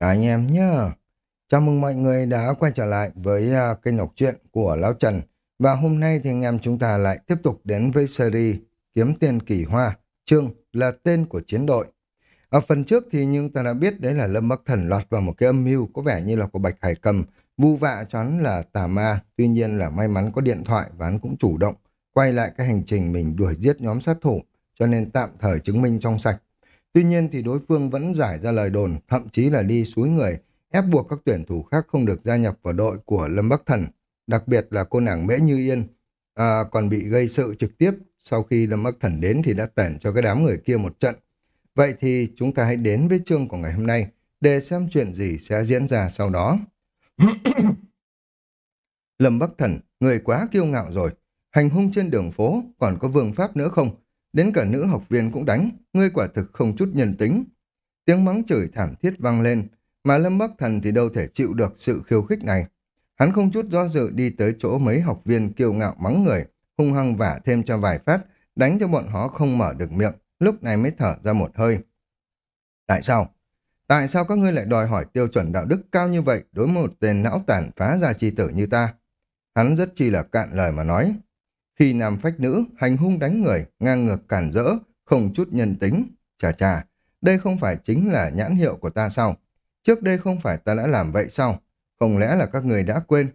Cả anh em nhé Chào mừng mọi người đã quay trở lại với uh, kênh đọc truyện của Lão Trần. Và hôm nay thì anh em chúng ta lại tiếp tục đến với series Kiếm Tiền Kỳ Hoa, chương là tên của chiến đội. Ở phần trước thì nhưng ta đã biết đấy là Lâm Bắc Thần lọt vào một cái âm mưu có vẻ như là của Bạch Hải Cầm, vu vạ cho hắn là tà ma, tuy nhiên là may mắn có điện thoại và hắn cũng chủ động quay lại cái hành trình mình đuổi giết nhóm sát thủ, cho nên tạm thời chứng minh trong sạch. Tuy nhiên thì đối phương vẫn giải ra lời đồn, thậm chí là đi suối người, ép buộc các tuyển thủ khác không được gia nhập vào đội của Lâm Bắc Thần. Đặc biệt là cô nàng Mễ Như Yên, à, còn bị gây sự trực tiếp sau khi Lâm Bắc Thần đến thì đã tẩn cho cái đám người kia một trận. Vậy thì chúng ta hãy đến với chương của ngày hôm nay để xem chuyện gì sẽ diễn ra sau đó. Lâm Bắc Thần, người quá kiêu ngạo rồi. Hành hung trên đường phố, còn có vương pháp nữa không? Đến cả nữ học viên cũng đánh, ngươi quả thực không chút nhân tính. Tiếng mắng chửi thảm thiết vang lên, mà Lâm Bắc Thần thì đâu thể chịu được sự khiêu khích này. Hắn không chút do dự đi tới chỗ mấy học viên kiêu ngạo mắng người, hung hăng vả thêm cho vài phát, đánh cho bọn họ không mở được miệng, lúc này mới thở ra một hơi. Tại sao? Tại sao các ngươi lại đòi hỏi tiêu chuẩn đạo đức cao như vậy đối với một tên não tàn phá ra chi tử như ta? Hắn rất chi là cạn lời mà nói. Khi nam phách nữ, hành hung đánh người, ngang ngược cản rỡ, không chút nhân tính. Chà chà, đây không phải chính là nhãn hiệu của ta sao? Trước đây không phải ta đã làm vậy sao? Không lẽ là các người đã quên?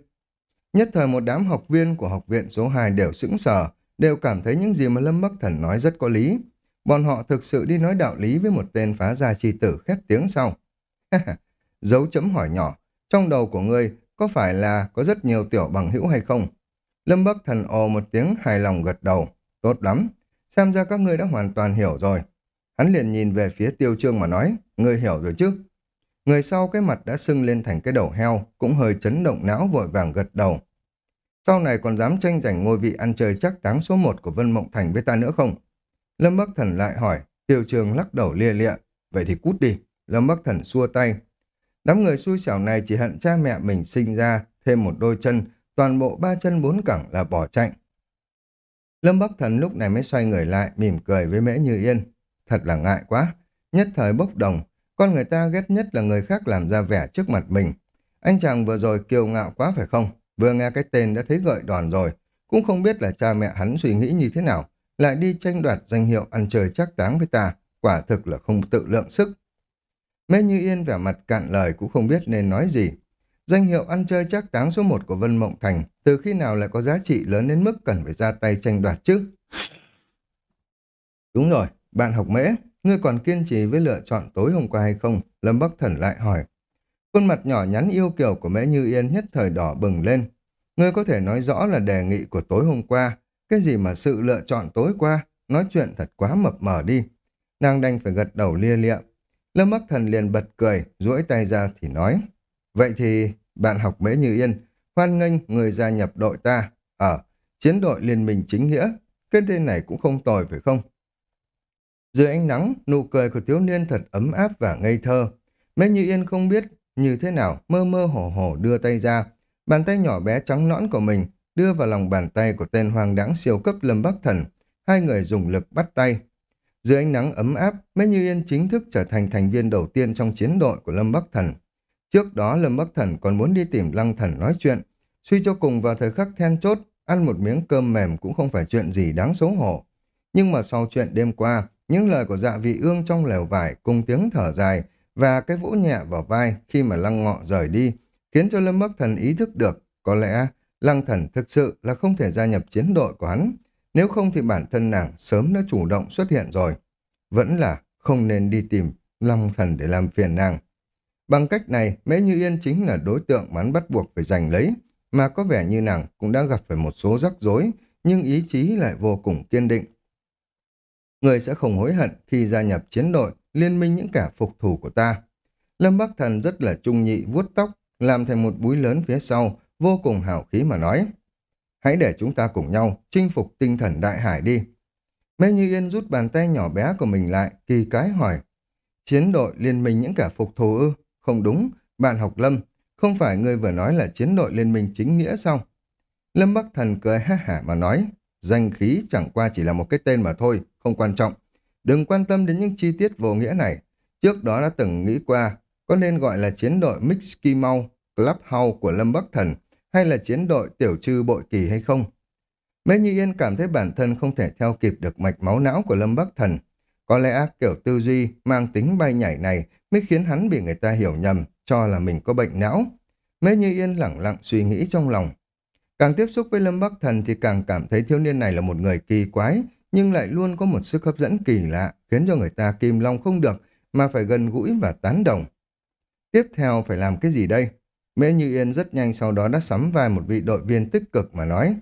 Nhất thời một đám học viên của học viện số 2 đều sững sờ, đều cảm thấy những gì mà Lâm Bắc Thần nói rất có lý. Bọn họ thực sự đi nói đạo lý với một tên phá gia chi tử khét tiếng sau. Dấu chấm hỏi nhỏ, trong đầu của ngươi có phải là có rất nhiều tiểu bằng hữu hay không? Lâm Bắc Thần ồ một tiếng hài lòng gật đầu. Tốt lắm, xem ra các ngươi đã hoàn toàn hiểu rồi. Hắn liền nhìn về phía tiêu trương mà nói, ngươi hiểu rồi chứ? Người sau cái mặt đã sưng lên thành cái đầu heo, cũng hơi chấn động não vội vàng gật đầu. Sau này còn dám tranh giành ngôi vị ăn chơi chắc táng số một của Vân Mộng Thành với ta nữa không? Lâm Bắc Thần lại hỏi, tiêu trường lắc đầu lia lịa, vậy thì cút đi. Lâm Bắc Thần xua tay. Đám người xui xẻo này chỉ hận cha mẹ mình sinh ra, thêm một đôi chân, toàn bộ ba chân bốn cẳng là bỏ chạy. Lâm Bắc Thần lúc này mới xoay người lại, mỉm cười với Mễ Như Yên. Thật là ngại quá. Nhất thời bốc đồng, con người ta ghét nhất là người khác làm ra vẻ trước mặt mình. Anh chàng vừa rồi kiêu ngạo quá phải không? Vừa nghe cái tên đã thấy gợi đòn rồi. Cũng không biết là cha mẹ hắn suy nghĩ như thế nào. Lại đi tranh đoạt danh hiệu ăn chơi chắc táng với ta. Quả thực là không tự lượng sức. Mễ Như Yên vẻ mặt cạn lời cũng không biết nên nói gì. Danh hiệu ăn chơi chắc đáng số một của Vân Mộng Thành từ khi nào lại có giá trị lớn đến mức cần phải ra tay tranh đoạt chứ? Đúng rồi, bạn học mễ, ngươi còn kiên trì với lựa chọn tối hôm qua hay không? Lâm Bắc Thần lại hỏi. Khuôn mặt nhỏ nhắn yêu kiều của mễ Như Yên nhất thời đỏ bừng lên. Ngươi có thể nói rõ là đề nghị của tối hôm qua. Cái gì mà sự lựa chọn tối qua? Nói chuyện thật quá mập mờ đi. Nàng đành phải gật đầu lia lịa. Lâm Bắc Thần liền bật cười, duỗi tay ra thì nói. Vậy thì, bạn học Mễ Như Yên, hoan nghênh người gia nhập đội ta. Ở, chiến đội liên minh chính nghĩa, cái tên này cũng không tồi phải không? Dưới ánh nắng, nụ cười của thiếu niên thật ấm áp và ngây thơ. Mễ Như Yên không biết như thế nào, mơ mơ hồ hồ đưa tay ra. Bàn tay nhỏ bé trắng nõn của mình đưa vào lòng bàn tay của tên hoàng đáng siêu cấp Lâm Bắc Thần. Hai người dùng lực bắt tay. Dưới ánh nắng ấm áp, Mễ Như Yên chính thức trở thành thành viên đầu tiên trong chiến đội của Lâm Bắc Thần. Trước đó Lâm Bắc Thần còn muốn đi tìm Lăng Thần nói chuyện. Suy cho cùng vào thời khắc then chốt, ăn một miếng cơm mềm cũng không phải chuyện gì đáng xấu hổ. Nhưng mà sau chuyện đêm qua, những lời của dạ vị ương trong lều vải cùng tiếng thở dài và cái vỗ nhẹ vào vai khi mà Lăng Ngọ rời đi, khiến cho Lâm Bắc Thần ý thức được có lẽ Lăng Thần thực sự là không thể gia nhập chiến đội của hắn. Nếu không thì bản thân nàng sớm đã chủ động xuất hiện rồi. Vẫn là không nên đi tìm Lăng Thần để làm phiền nàng. Bằng cách này, Mễ Như Yên chính là đối tượng mà hắn bắt buộc phải giành lấy, mà có vẻ như nàng cũng đã gặp phải một số rắc rối, nhưng ý chí lại vô cùng kiên định. Người sẽ không hối hận khi gia nhập chiến đội, liên minh những kẻ phục thù của ta. Lâm Bắc Thần rất là trung nhị vuốt tóc, làm thành một búi lớn phía sau, vô cùng hào khí mà nói. Hãy để chúng ta cùng nhau chinh phục tinh thần đại hải đi. Mê Như Yên rút bàn tay nhỏ bé của mình lại, kỳ cái hỏi. Chiến đội liên minh những kẻ phục thù ư? Không đúng, bạn học Lâm, không phải ngươi vừa nói là chiến đội liên minh chính nghĩa sao? Lâm Bắc Thần cười ha hả mà nói, danh khí chẳng qua chỉ là một cái tên mà thôi, không quan trọng. Đừng quan tâm đến những chi tiết vô nghĩa này. Trước đó đã từng nghĩ qua, có nên gọi là chiến đội Mickey Mouse Clubhouse của Lâm Bắc Thần hay là chiến đội tiểu trư bội kỳ hay không? Mê Như Yên cảm thấy bản thân không thể theo kịp được mạch máu não của Lâm Bắc Thần. Có lẽ kiểu tư duy mang tính bay nhảy này mới khiến hắn bị người ta hiểu nhầm, cho là mình có bệnh não. Mê Như Yên lặng lặng suy nghĩ trong lòng. Càng tiếp xúc với Lâm Bắc Thần thì càng cảm thấy thiếu niên này là một người kỳ quái, nhưng lại luôn có một sức hấp dẫn kỳ lạ, khiến cho người ta kìm lòng không được, mà phải gần gũi và tán đồng. Tiếp theo phải làm cái gì đây? Mễ Như Yên rất nhanh sau đó đã sắm vai một vị đội viên tích cực mà nói.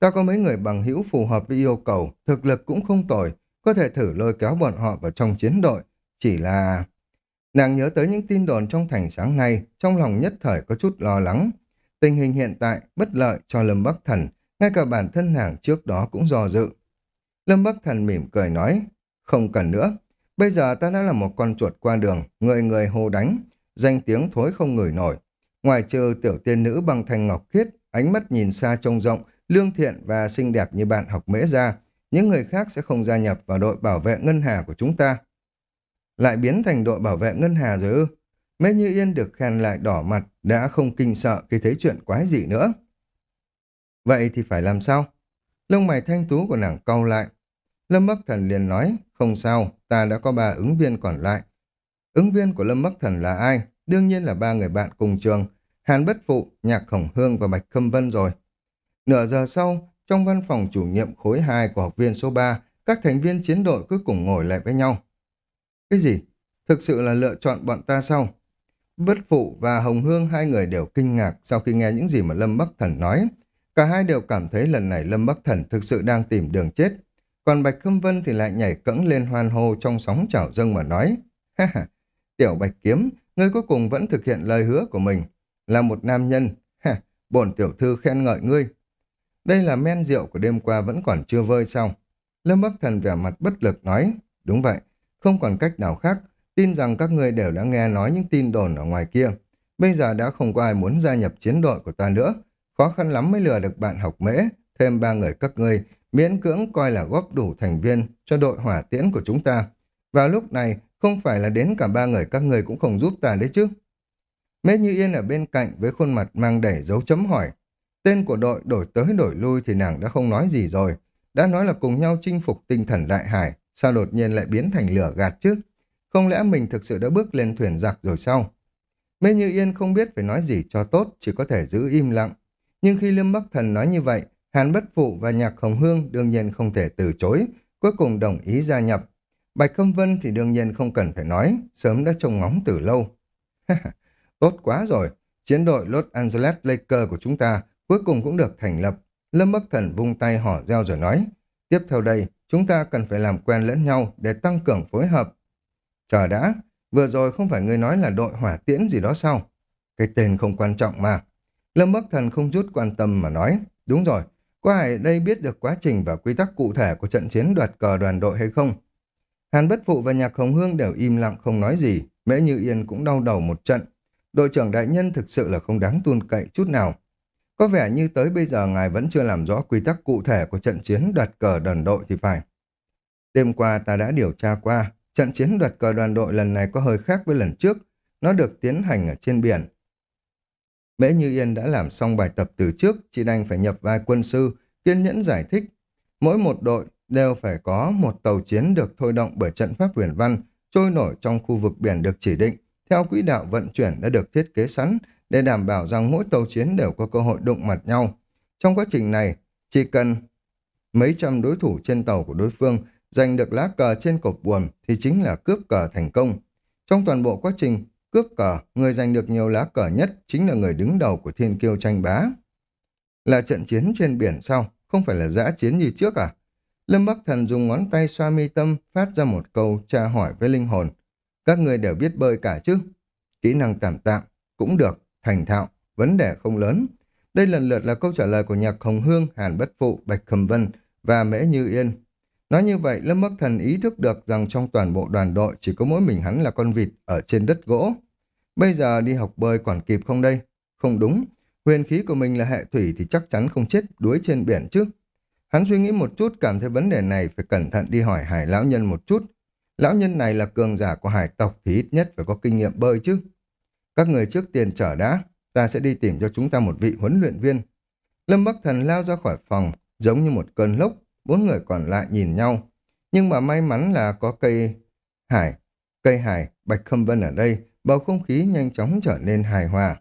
Ta có mấy người bằng hữu phù hợp với yêu cầu, thực lực cũng không tồi, có thể thử lôi kéo bọn họ vào trong chiến đội. Chỉ là... Nàng nhớ tới những tin đồn trong thành sáng nay, trong lòng nhất thời có chút lo lắng. Tình hình hiện tại bất lợi cho Lâm Bắc Thần, ngay cả bản thân nàng trước đó cũng do dự. Lâm Bắc Thần mỉm cười nói, không cần nữa, bây giờ ta đã là một con chuột qua đường, người người hô đánh, danh tiếng thối không ngửi nổi. Ngoài trừ tiểu tiên nữ bằng thành ngọc khiết, ánh mắt nhìn xa trông rộng, lương thiện và xinh đẹp như bạn học mễ ra, những người khác sẽ không gia nhập vào đội bảo vệ ngân hà của chúng ta. Lại biến thành đội bảo vệ ngân hà rồi ư? Mê Như Yên được khen lại đỏ mặt, đã không kinh sợ khi thấy chuyện quái dị nữa. Vậy thì phải làm sao? Lông mày thanh tú của nàng cau lại. Lâm Bắc Thần liền nói, không sao, ta đã có ba ứng viên còn lại. Ứng viên của Lâm Bắc Thần là ai? Đương nhiên là ba người bạn cùng trường, Hàn Bất Phụ, Nhạc Khổng Hương và Bạch Khâm Vân rồi. Nửa giờ sau, trong văn phòng chủ nhiệm khối 2 của học viên số 3, các thành viên chiến đội cứ cùng ngồi lại với nhau. Cái gì? Thực sự là lựa chọn bọn ta sao? Bất Phụ và Hồng Hương hai người đều kinh ngạc sau khi nghe những gì mà Lâm Bắc Thần nói. Cả hai đều cảm thấy lần này Lâm Bắc Thần thực sự đang tìm đường chết. Còn Bạch Khâm Vân thì lại nhảy cẫng lên hoan hô trong sóng chảo dâng mà nói. Ha ha, Tiểu Bạch Kiếm, ngươi cuối cùng vẫn thực hiện lời hứa của mình. Là một nam nhân, ha, bổn tiểu thư khen ngợi ngươi. Đây là men rượu của đêm qua vẫn còn chưa vơi xong. Lâm Bắc Thần vẻ mặt bất lực nói, đúng vậy, không còn cách nào khác, tin rằng các ngươi đều đã nghe nói những tin đồn ở ngoài kia. Bây giờ đã không có ai muốn gia nhập chiến đội của ta nữa, khó khăn lắm mới lừa được bạn học mễ, thêm ba người các ngươi, miễn cưỡng coi là góp đủ thành viên cho đội hỏa tiễn của chúng ta. Vào lúc này, không phải là đến cả ba người các ngươi cũng không giúp ta đấy chứ. Mễ Như Yên ở bên cạnh với khuôn mặt mang đầy dấu chấm hỏi. Tên của đội đổi tới đổi lui thì nàng đã không nói gì rồi. Đã nói là cùng nhau chinh phục tinh thần đại hải, sao đột nhiên lại biến thành lửa gạt chứ? Không lẽ mình thực sự đã bước lên thuyền giặc rồi sao? Mê Như Yên không biết phải nói gì cho tốt, chỉ có thể giữ im lặng. Nhưng khi Lâm Bắc Thần nói như vậy, Hàn Bất Phụ và Nhạc Hồng Hương đương nhiên không thể từ chối, cuối cùng đồng ý gia nhập. Bạch Công Vân thì đương nhiên không cần phải nói, sớm đã trông ngóng từ lâu. Tốt quá rồi, chiến đội Los Angeles Lakers của chúng ta cuối cùng cũng được thành lập. Lâm Bắc Thần vung tay hỏ reo rồi nói, tiếp theo đây, chúng ta cần phải làm quen lẫn nhau để tăng cường phối hợp. Chờ đã, vừa rồi không phải ngươi nói là đội hỏa tiễn gì đó sao? Cái tên không quan trọng mà. Lâm Bắc Thần không chút quan tâm mà nói, đúng rồi, có ai đây biết được quá trình và quy tắc cụ thể của trận chiến đoạt cờ đoàn đội hay không? Hàn Bất Phụ và Nhạc Hồng Hương đều im lặng không nói gì, Mễ Như Yên cũng đau đầu một trận. Đội trưởng đại nhân thực sự là không đáng tuôn cậy chút nào. Có vẻ như tới bây giờ ngài vẫn chưa làm rõ quy tắc cụ thể của trận chiến đoạt cờ đoàn đội thì phải. Đêm qua ta đã điều tra qua, trận chiến đoạt cờ đoàn đội lần này có hơi khác với lần trước. Nó được tiến hành ở trên biển. Mễ Như Yên đã làm xong bài tập từ trước, chỉ đành phải nhập vai quân sư, kiên nhẫn giải thích. Mỗi một đội đều phải có một tàu chiến được thôi động bởi trận pháp huyền văn, trôi nổi trong khu vực biển được chỉ định, theo quỹ đạo vận chuyển đã được thiết kế sẵn để đảm bảo rằng mỗi tàu chiến đều có cơ hội đụng mặt nhau. Trong quá trình này, chỉ cần mấy trăm đối thủ trên tàu của đối phương giành được lá cờ trên cột buồm thì chính là cướp cờ thành công. Trong toàn bộ quá trình cướp cờ, người giành được nhiều lá cờ nhất chính là người đứng đầu của thiên kiêu tranh bá. Là trận chiến trên biển sau Không phải là giã chiến như trước à? Lâm Bắc Thần dùng ngón tay xoa mi tâm phát ra một câu tra hỏi với linh hồn. Các người đều biết bơi cả chứ? Kỹ năng tạm tạm, cũng được, thành thạo, vấn đề không lớn. Đây lần lượt là câu trả lời của Nhạc Hồng Hương, Hàn Bất Phụ, Bạch Khẩm Vân và Mễ Như Yên. Nói như vậy, Lâm Bắc Thần ý thức được rằng trong toàn bộ đoàn đội chỉ có mỗi mình hắn là con vịt ở trên đất gỗ. Bây giờ đi học bơi còn kịp không đây? Không đúng, huyền khí của mình là hệ thủy thì chắc chắn không chết đuối trên biển chứ. Hắn suy nghĩ một chút cảm thấy vấn đề này phải cẩn thận đi hỏi hải lão nhân một chút. Lão nhân này là cường giả của hải tộc thì ít nhất phải có kinh nghiệm bơi chứ. Các người trước tiền trở đã, ta sẽ đi tìm cho chúng ta một vị huấn luyện viên. Lâm Bắc Thần lao ra khỏi phòng, giống như một cơn lốc, bốn người còn lại nhìn nhau. Nhưng mà may mắn là có cây hải, cây hải, Bạch Khâm Vân ở đây, bầu không khí nhanh chóng trở nên hài hòa.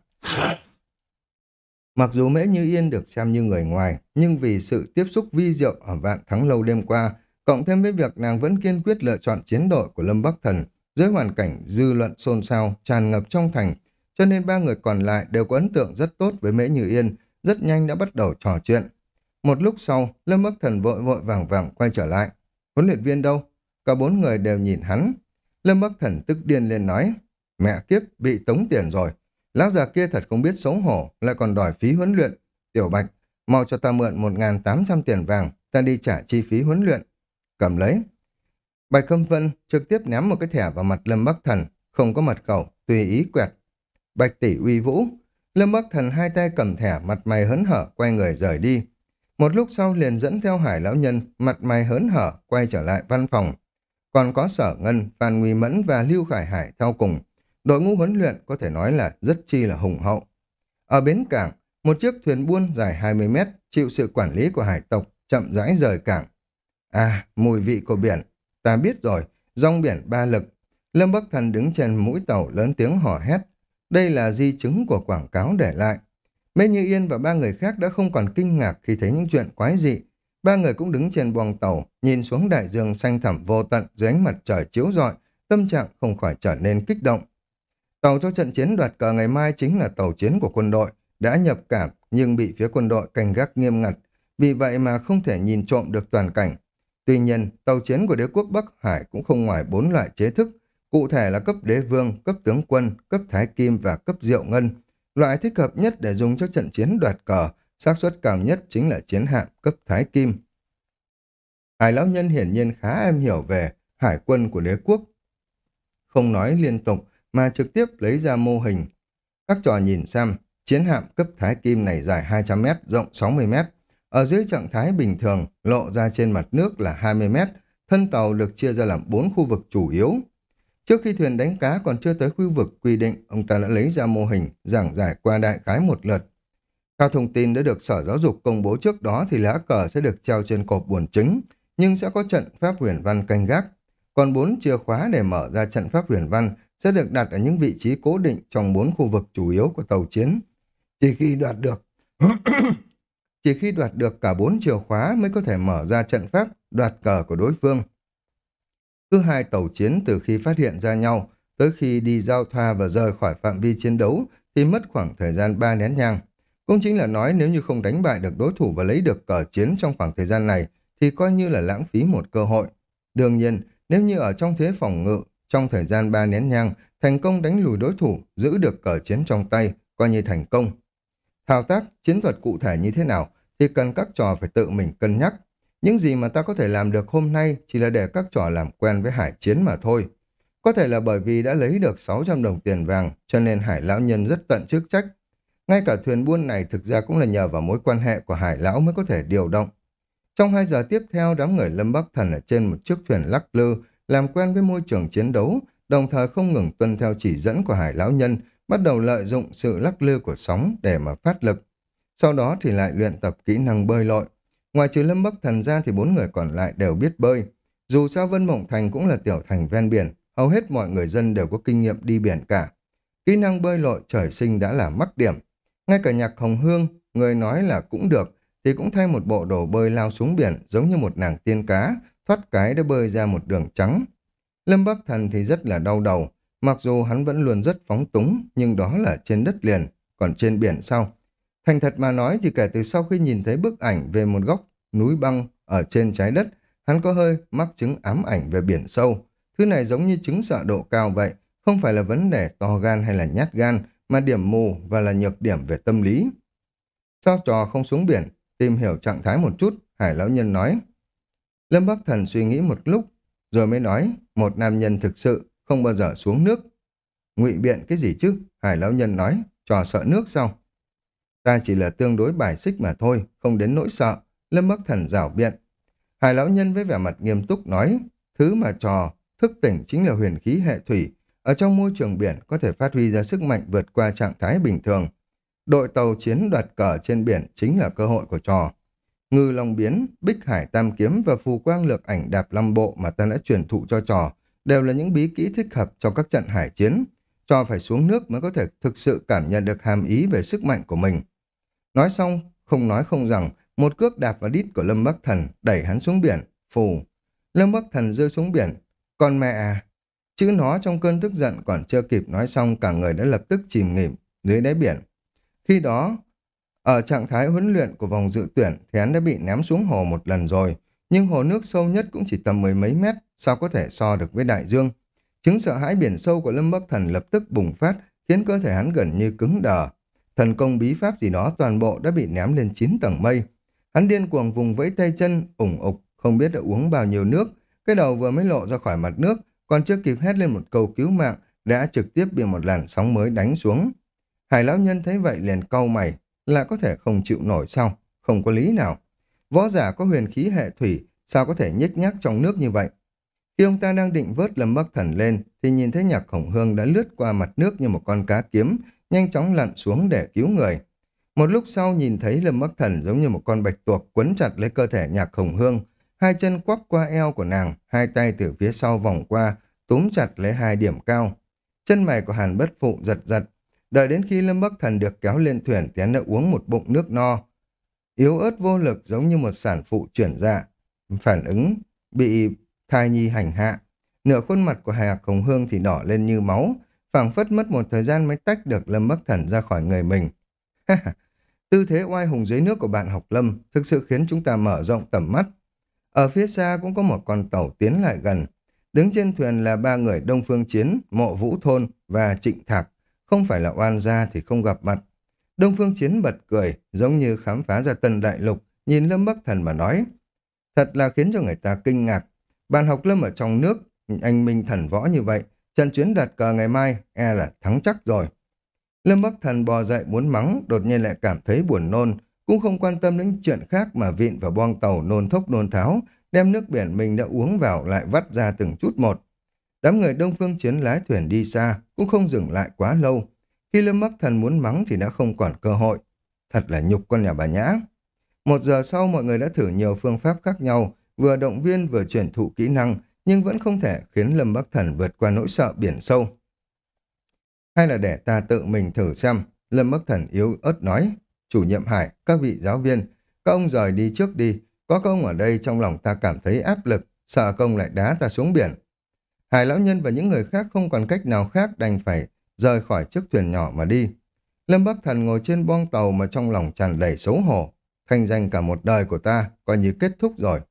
Mặc dù Mễ Như Yên được xem như người ngoài, nhưng vì sự tiếp xúc vi diệu ở vạn thắng lâu đêm qua, cộng thêm với việc nàng vẫn kiên quyết lựa chọn chiến đội của Lâm Bắc Thần, dưới hoàn cảnh dư luận xôn xao, tràn ngập trong thành, cho nên ba người còn lại đều có ấn tượng rất tốt với Mễ Như Yên, rất nhanh đã bắt đầu trò chuyện. Một lúc sau, Lâm Bắc Thần vội vội vàng vàng quay trở lại. Huấn luyện viên đâu? Cả bốn người đều nhìn hắn. Lâm Bắc Thần tức điên lên nói, mẹ kiếp, bị tống tiền rồi. Lão già kia thật không biết xấu hổ, lại còn đòi phí huấn luyện. Tiểu Bạch, mau cho ta mượn 1.800 tiền vàng, ta đi trả chi phí huấn luyện. Cầm lấy. Bạch Khâm Vân trực tiếp ném một cái thẻ vào mặt Lâm Bắc Thần, không có mật khẩu, tùy ý quẹt. Bạch tỷ uy vũ. Lâm Bắc Thần hai tay cầm thẻ, mặt mày hớn hở, quay người rời đi. Một lúc sau liền dẫn theo hải lão nhân, mặt mày hớn hở, quay trở lại văn phòng. Còn có sở ngân, Phan Nguy Mẫn và Lưu Khải Hải theo cùng. Đội ngũ huấn luyện có thể nói là rất chi là hùng hậu. Ở bến cảng, một chiếc thuyền buôn dài 20 mét, chịu sự quản lý của hải tộc, chậm rãi rời cảng. À, mùi vị của biển. Ta biết rồi, rong biển ba lực. Lâm Bắc Thần đứng trên mũi tàu lớn tiếng hò hét. Đây là di chứng của quảng cáo để lại. Mê Như Yên và ba người khác đã không còn kinh ngạc khi thấy những chuyện quái dị. Ba người cũng đứng trên boong tàu, nhìn xuống đại dương xanh thẳm vô tận dưới ánh mặt trời chiếu rọi, tâm trạng không khỏi trở nên kích động. Tàu cho trận chiến đoạt cờ ngày mai chính là tàu chiến của quân đội, đã nhập cảng nhưng bị phía quân đội canh gác nghiêm ngặt, vì vậy mà không thể nhìn trộm được toàn cảnh. Tuy nhiên, tàu chiến của đế quốc Bắc Hải cũng không ngoài bốn loại chế thức, cụ thể là cấp đế vương, cấp tướng quân, cấp thái kim và cấp diệu ngân. Loại thích hợp nhất để dùng cho trận chiến đoạt cờ, xác suất cao nhất chính là chiến hạm cấp thái kim. Hải lão nhân hiển nhiên khá em hiểu về hải quân của đế quốc. Không nói liên tục, mà trực tiếp lấy ra mô hình. Các trò nhìn xem, chiến hạm cấp thái kim này dài 200 mét, rộng 60 mét. Ở dưới trạng thái bình thường, lộ ra trên mặt nước là 20 mét, thân tàu được chia ra làm 4 khu vực chủ yếu. Trước khi thuyền đánh cá còn chưa tới khu vực quy định, ông ta đã lấy ra mô hình, giảng giải qua đại khái một lượt. Theo thông tin đã được Sở Giáo dục công bố trước đó thì lá cờ sẽ được treo trên cột buồn chính, nhưng sẽ có trận pháp huyền văn canh gác. Còn bốn chìa khóa để mở ra trận pháp huyền văn sẽ được đặt ở những vị trí cố định trong bốn khu vực chủ yếu của tàu chiến. Chỉ khi đoạt được chỉ khi đoạt được cả bốn chìa khóa mới có thể mở ra trận pháp đoạt cờ của đối phương. Cứ hai tàu chiến từ khi phát hiện ra nhau tới khi đi giao thoa và rời khỏi phạm vi chiến đấu thì mất khoảng thời gian 3 nén nhang. Cũng chính là nói nếu như không đánh bại được đối thủ và lấy được cờ chiến trong khoảng thời gian này thì coi như là lãng phí một cơ hội. Đương nhiên, nếu như ở trong thế phòng ngự trong thời gian ba nén nhang, thành công đánh lùi đối thủ, giữ được cờ chiến trong tay, coi như thành công. Thao tác, chiến thuật cụ thể như thế nào thì cần các trò phải tự mình cân nhắc. Những gì mà ta có thể làm được hôm nay chỉ là để các trò làm quen với hải chiến mà thôi. Có thể là bởi vì đã lấy được 600 đồng tiền vàng, cho nên hải lão nhân rất tận chức trách. Ngay cả thuyền buôn này thực ra cũng là nhờ vào mối quan hệ của hải lão mới có thể điều động. Trong hai giờ tiếp theo, đám người Lâm Bắc Thần ở trên một chiếc thuyền lắc lư, làm quen với môi trường chiến đấu, đồng thời không ngừng tuân theo chỉ dẫn của hải lão nhân, bắt đầu lợi dụng sự lắc lư của sóng để mà phát lực. Sau đó thì lại luyện tập kỹ năng bơi lội. Ngoài trừ Lâm Bắc Thần ra thì bốn người còn lại đều biết bơi. Dù sao Vân Mộng Thành cũng là tiểu thành ven biển, hầu hết mọi người dân đều có kinh nghiệm đi biển cả. Kỹ năng bơi lội trời sinh đã là mắc điểm. Ngay cả nhạc hồng hương, người nói là cũng được, thì cũng thay một bộ đồ bơi lao xuống biển giống như một nàng tiên cá, thoát cái đã bơi ra một đường trắng. Lâm Bắc Thần thì rất là đau đầu, mặc dù hắn vẫn luôn rất phóng túng, nhưng đó là trên đất liền, còn trên biển sau. Thành thật mà nói thì kể từ sau khi nhìn thấy bức ảnh về một góc núi băng ở trên trái đất, hắn có hơi mắc chứng ám ảnh về biển sâu. Thứ này giống như chứng sợ độ cao vậy, không phải là vấn đề to gan hay là nhát gan, mà điểm mù và là nhược điểm về tâm lý. Sao trò không xuống biển, tìm hiểu trạng thái một chút, Hải Lão Nhân nói. Lâm Bắc Thần suy nghĩ một lúc, rồi mới nói, một nam nhân thực sự không bao giờ xuống nước. ngụy biện cái gì chứ? Hải lão nhân nói, trò sợ nước sao? Ta chỉ là tương đối bài xích mà thôi, không đến nỗi sợ. Lâm Bắc Thần rảo biện. Hải lão nhân với vẻ mặt nghiêm túc nói, thứ mà trò thức tỉnh chính là huyền khí hệ thủy. ở trong môi trường biển có thể phát huy ra sức mạnh vượt qua trạng thái bình thường. Đội tàu chiến đoạt cờ trên biển chính là cơ hội của trò. Ngư Long Biến, Bích Hải Tam Kiếm và Phù Quang Lược Ảnh Đạp Lâm Bộ mà ta đã truyền thụ cho trò đều là những bí kỹ thích hợp cho các trận hải chiến. Trò phải xuống nước mới có thể thực sự cảm nhận được hàm ý về sức mạnh của mình. Nói xong, không nói không rằng, một cước đạp vào đít của Lâm Bắc Thần đẩy hắn xuống biển, phù. Lâm Bắc Thần rơi xuống biển. Còn mẹ à, chữ nó trong cơn tức giận còn chưa kịp nói xong cả người đã lập tức chìm nghỉm dưới đáy biển. Khi đó, ở trạng thái huấn luyện của vòng dự tuyển thì hắn đã bị ném xuống hồ một lần rồi, nhưng hồ nước sâu nhất cũng chỉ tầm mười mấy mét, sao có thể so được với đại dương. Chứng sợ hãi biển sâu của Lâm Bắc Thần lập tức bùng phát, khiến cơ thể hắn gần như cứng đờ. Thần công bí pháp gì đó toàn bộ đã bị ném lên 9 tầng mây. Hắn điên cuồng vùng vẫy tay chân, ủng ục, không biết đã uống bao nhiêu nước. Cái đầu vừa mới lộ ra khỏi mặt nước, còn chưa kịp hét lên một câu cứu mạng, đã trực tiếp bị một làn sóng mới đánh xuống. Hải lão nhân thấy vậy liền cau mày, là có thể không chịu nổi sao, không có lý nào. Võ giả có huyền khí hệ thủy, sao có thể nhích nhác trong nước như vậy? Khi ông ta đang định vớt Lâm Bắc Thần lên, thì nhìn thấy nhạc khổng hương đã lướt qua mặt nước như một con cá kiếm, nhanh chóng lặn xuống để cứu người. Một lúc sau nhìn thấy Lâm Bắc Thần giống như một con bạch tuộc quấn chặt lấy cơ thể nhạc Hồng hương, hai chân quắp qua eo của nàng, hai tay từ phía sau vòng qua, túm chặt lấy hai điểm cao. Chân mày của Hàn bất phụ giật giật, đợi đến khi Lâm Bắc Thần được kéo lên thuyền thì hắn đã uống một bụng nước no. Yếu ớt vô lực giống như một sản phụ chuyển dạ, phản ứng bị thai nhi hành hạ. Nửa khuôn mặt của Hà Hồng Hương thì đỏ lên như máu, phảng phất mất một thời gian mới tách được Lâm Bắc Thần ra khỏi người mình. Tư thế oai hùng dưới nước của bạn học Lâm thực sự khiến chúng ta mở rộng tầm mắt. Ở phía xa cũng có một con tàu tiến lại gần. Đứng trên thuyền là ba người Đông Phương Chiến, Mộ Vũ Thôn và Trịnh Thạc. Không phải là oan gia thì không gặp mặt. Đông Phương Chiến bật cười, giống như khám phá ra tân đại lục, nhìn Lâm Bắc Thần mà nói. Thật là khiến cho người ta kinh ngạc. Bạn học Lâm ở trong nước, anh Minh thần võ như vậy, trận chuyến đặt cờ ngày mai, e là thắng chắc rồi. Lâm Bắc Thần bò dậy muốn mắng, đột nhiên lại cảm thấy buồn nôn, cũng không quan tâm đến chuyện khác mà vịn vào boong tàu nôn thốc nôn tháo, đem nước biển mình đã uống vào lại vắt ra từng chút một. Đám người Đông Phương Chiến lái thuyền đi xa, cũng không dừng lại quá lâu. Khi Lâm Bắc Thần muốn mắng thì đã không còn cơ hội. Thật là nhục con nhà bà nhã. Một giờ sau mọi người đã thử nhiều phương pháp khác nhau, vừa động viên vừa chuyển thụ kỹ năng, nhưng vẫn không thể khiến Lâm Bắc Thần vượt qua nỗi sợ biển sâu. Hay là để ta tự mình thử xem, Lâm Bắc Thần yếu ớt nói, chủ nhiệm Hải, các vị giáo viên, các ông rời đi trước đi, có công ở đây trong lòng ta cảm thấy áp lực, sợ công lại đá ta xuống biển. Hải lão nhân và những người khác không còn cách nào khác đành phải rời khỏi chiếc thuyền nhỏ mà đi. Lâm Bắc Thần ngồi trên boong tàu mà trong lòng tràn đầy xấu hổ. Thanh danh cả một đời của ta coi như kết thúc rồi.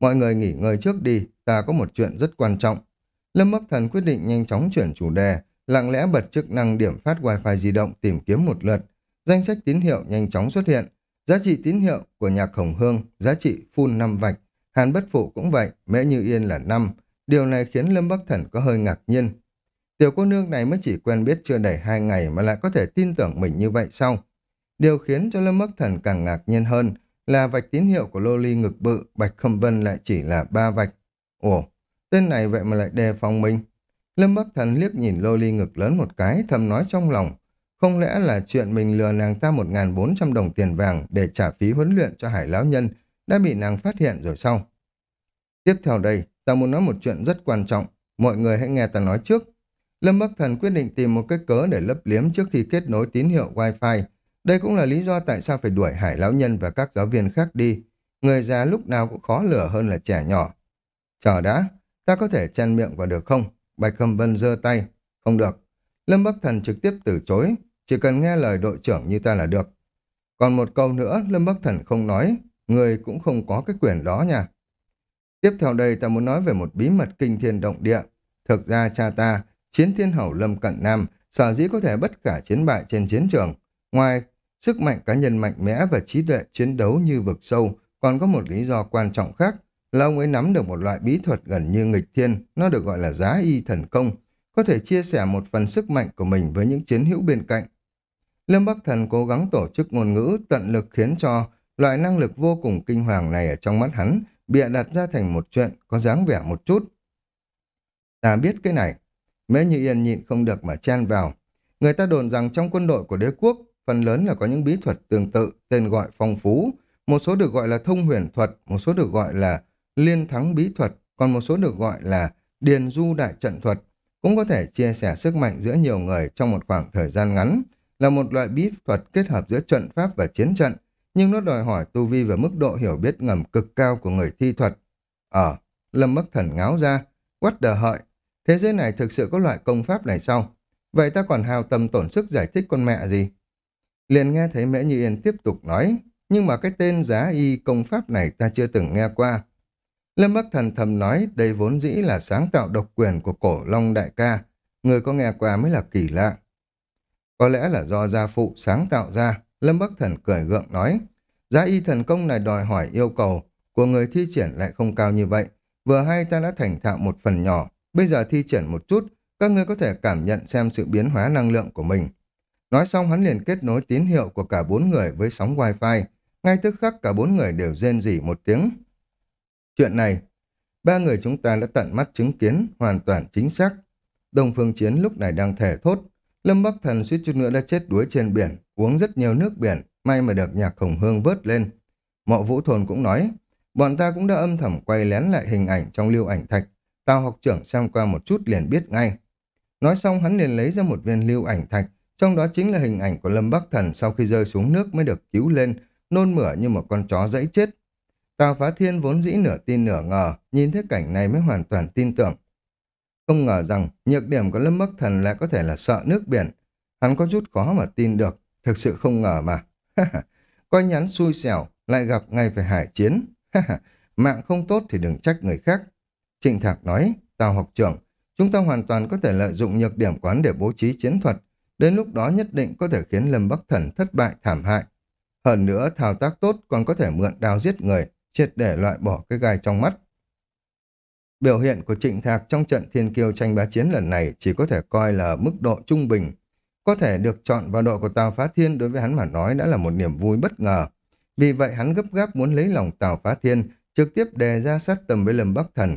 Mọi người nghỉ ngơi trước đi, ta có một chuyện rất quan trọng. Lâm Bắc Thần quyết định nhanh chóng chuyển chủ đề, lặng lẽ bật chức năng điểm phát wifi di động tìm kiếm một lượt. Danh sách tín hiệu nhanh chóng xuất hiện. Giá trị tín hiệu của nhạc Hồng Hương, giá trị full 5 vạch. Hàn Bất Phụ cũng vậy, Mễ Như Yên là 5. Điều này khiến Lâm Bắc Thần có hơi ngạc nhiên. Tiểu cô nương này mới chỉ quen biết chưa đầy hai ngày mà lại có thể tin tưởng mình như vậy sao? Điều khiến cho Lâm Bắc Thần càng ngạc nhiên hơn là vạch tín hiệu của loli ngực bự, Bạch Khâm Vân lại chỉ là ba vạch. Ồ, tên này vậy mà lại đề phòng mình. Lâm Bắc Thần liếc nhìn lô ly ngực lớn một cái, thầm nói trong lòng. Không lẽ là chuyện mình lừa nàng ta 1.400 đồng tiền vàng để trả phí huấn luyện cho hải lão nhân đã bị nàng phát hiện rồi sao? Tiếp theo đây, ta muốn nói một chuyện rất quan trọng. Mọi người hãy nghe ta nói trước. Lâm Bắc Thần quyết định tìm một cái cớ để lấp liếm trước khi kết nối tín hiệu Wi-Fi. Đây cũng là lý do tại sao phải đuổi hải lão nhân và các giáo viên khác đi. Người già lúc nào cũng khó lửa hơn là trẻ nhỏ. Chờ đã, ta có thể chen miệng vào được không? Bạch Khâm Vân giơ tay. Không được. Lâm Bắc Thần trực tiếp từ chối. Chỉ cần nghe lời đội trưởng như ta là được. Còn một câu nữa, Lâm Bắc Thần không nói. Người cũng không có cái quyền đó nha. Tiếp theo đây ta muốn nói về một bí mật kinh thiên động địa. Thực ra cha ta, chiến thiên hậu Lâm Cận Nam, sở dĩ có thể bất khả chiến bại trên chiến trường. Ngoài sức mạnh cá nhân mạnh mẽ và trí tuệ chiến đấu như vực sâu, còn có một lý do quan trọng khác là ông ấy nắm được một loại bí thuật gần như nghịch thiên, nó được gọi là giá y thần công, có thể chia sẻ một phần sức mạnh của mình với những chiến hữu bên cạnh. Lâm Bắc Thần cố gắng tổ chức ngôn ngữ tận lực khiến cho loại năng lực vô cùng kinh hoàng này ở trong mắt hắn bịa đặt ra thành một chuyện có dáng vẻ một chút. Ta biết cái này. Mễ Như Yên nhịn không được mà chen vào. Người ta đồn rằng trong quân đội của đế quốc, phần lớn là có những bí thuật tương tự, tên gọi phong phú. Một số được gọi là thông huyền thuật, một số được gọi là liên thắng bí thuật, còn một số được gọi là điền du đại trận thuật. Cũng có thể chia sẻ sức mạnh giữa nhiều người trong một khoảng thời gian ngắn, là một loại bí thuật kết hợp giữa trận pháp và chiến trận, nhưng nó đòi hỏi tu vi và mức độ hiểu biết ngầm cực cao của người thi thuật. Ở, Lâm Bắc Thần ngáo ra, quát đờ hợi, thế giới này thực sự có loại công pháp này sao? Vậy ta còn hào tâm tổn sức giải thích con mẹ gì? Liền nghe thấy Mễ Như Yên tiếp tục nói, nhưng mà cái tên giá y công pháp này ta chưa từng nghe qua. Lâm Bắc Thần thầm nói đây vốn dĩ là sáng tạo độc quyền của cổ Long Đại ca, người có nghe qua mới là kỳ lạ. Có lẽ là do gia phụ sáng tạo ra, Lâm Bắc Thần cười gượng nói, giá y thần công này đòi hỏi yêu cầu của người thi triển lại không cao như vậy, vừa hay ta đã thành thạo một phần nhỏ, bây giờ thi triển một chút, các ngươi có thể cảm nhận xem sự biến hóa năng lượng của mình. Nói xong hắn liền kết nối tín hiệu của cả bốn người với sóng wifi, ngay tức khắc cả bốn người đều rên rỉ một tiếng. Chuyện này, ba người chúng ta đã tận mắt chứng kiến, hoàn toàn chính xác. Đồng phương chiến lúc này đang thể thốt, Lâm Bắc Thần suýt chút nữa đã chết đuối trên biển, uống rất nhiều nước biển, may mà được nhạc khổng hương vớt lên. Mộ Vũ Thồn cũng nói, bọn ta cũng đã âm thầm quay lén lại hình ảnh trong lưu ảnh thạch, tao học trưởng xem qua một chút liền biết ngay. Nói xong hắn liền lấy ra một viên lưu ảnh thạch, trong đó chính là hình ảnh của Lâm Bắc Thần sau khi rơi xuống nước mới được cứu lên, nôn mửa như một con chó dãy chết. Tào Phá Thiên vốn dĩ nửa tin nửa ngờ, nhìn thấy cảnh này mới hoàn toàn tin tưởng. Không ngờ rằng nhược điểm của Lâm Bắc Thần lại có thể là sợ nước biển. Hắn có chút khó mà tin được, thực sự không ngờ mà. Coi nhắn xui xẻo, lại gặp ngay phải hải chiến. Mạng không tốt thì đừng trách người khác. Trịnh Thạc nói, Tào học trưởng, chúng ta hoàn toàn có thể lợi dụng nhược điểm quán để bố trí chiến thuật. Đến lúc đó nhất định có thể khiến Lâm Bắc Thần thất bại thảm hại. Hơn nữa, thao tác tốt còn có thể mượn đao giết người, triệt để loại bỏ cái gai trong mắt. Biểu hiện của Trịnh Thạc trong trận thiên kiêu tranh bá chiến lần này chỉ có thể coi là mức độ trung bình. Có thể được chọn vào đội của Tào Phá Thiên đối với hắn mà nói đã là một niềm vui bất ngờ. Vì vậy hắn gấp gáp muốn lấy lòng Tào Phá Thiên, trực tiếp đề ra sát tầm với Lâm Bắc Thần.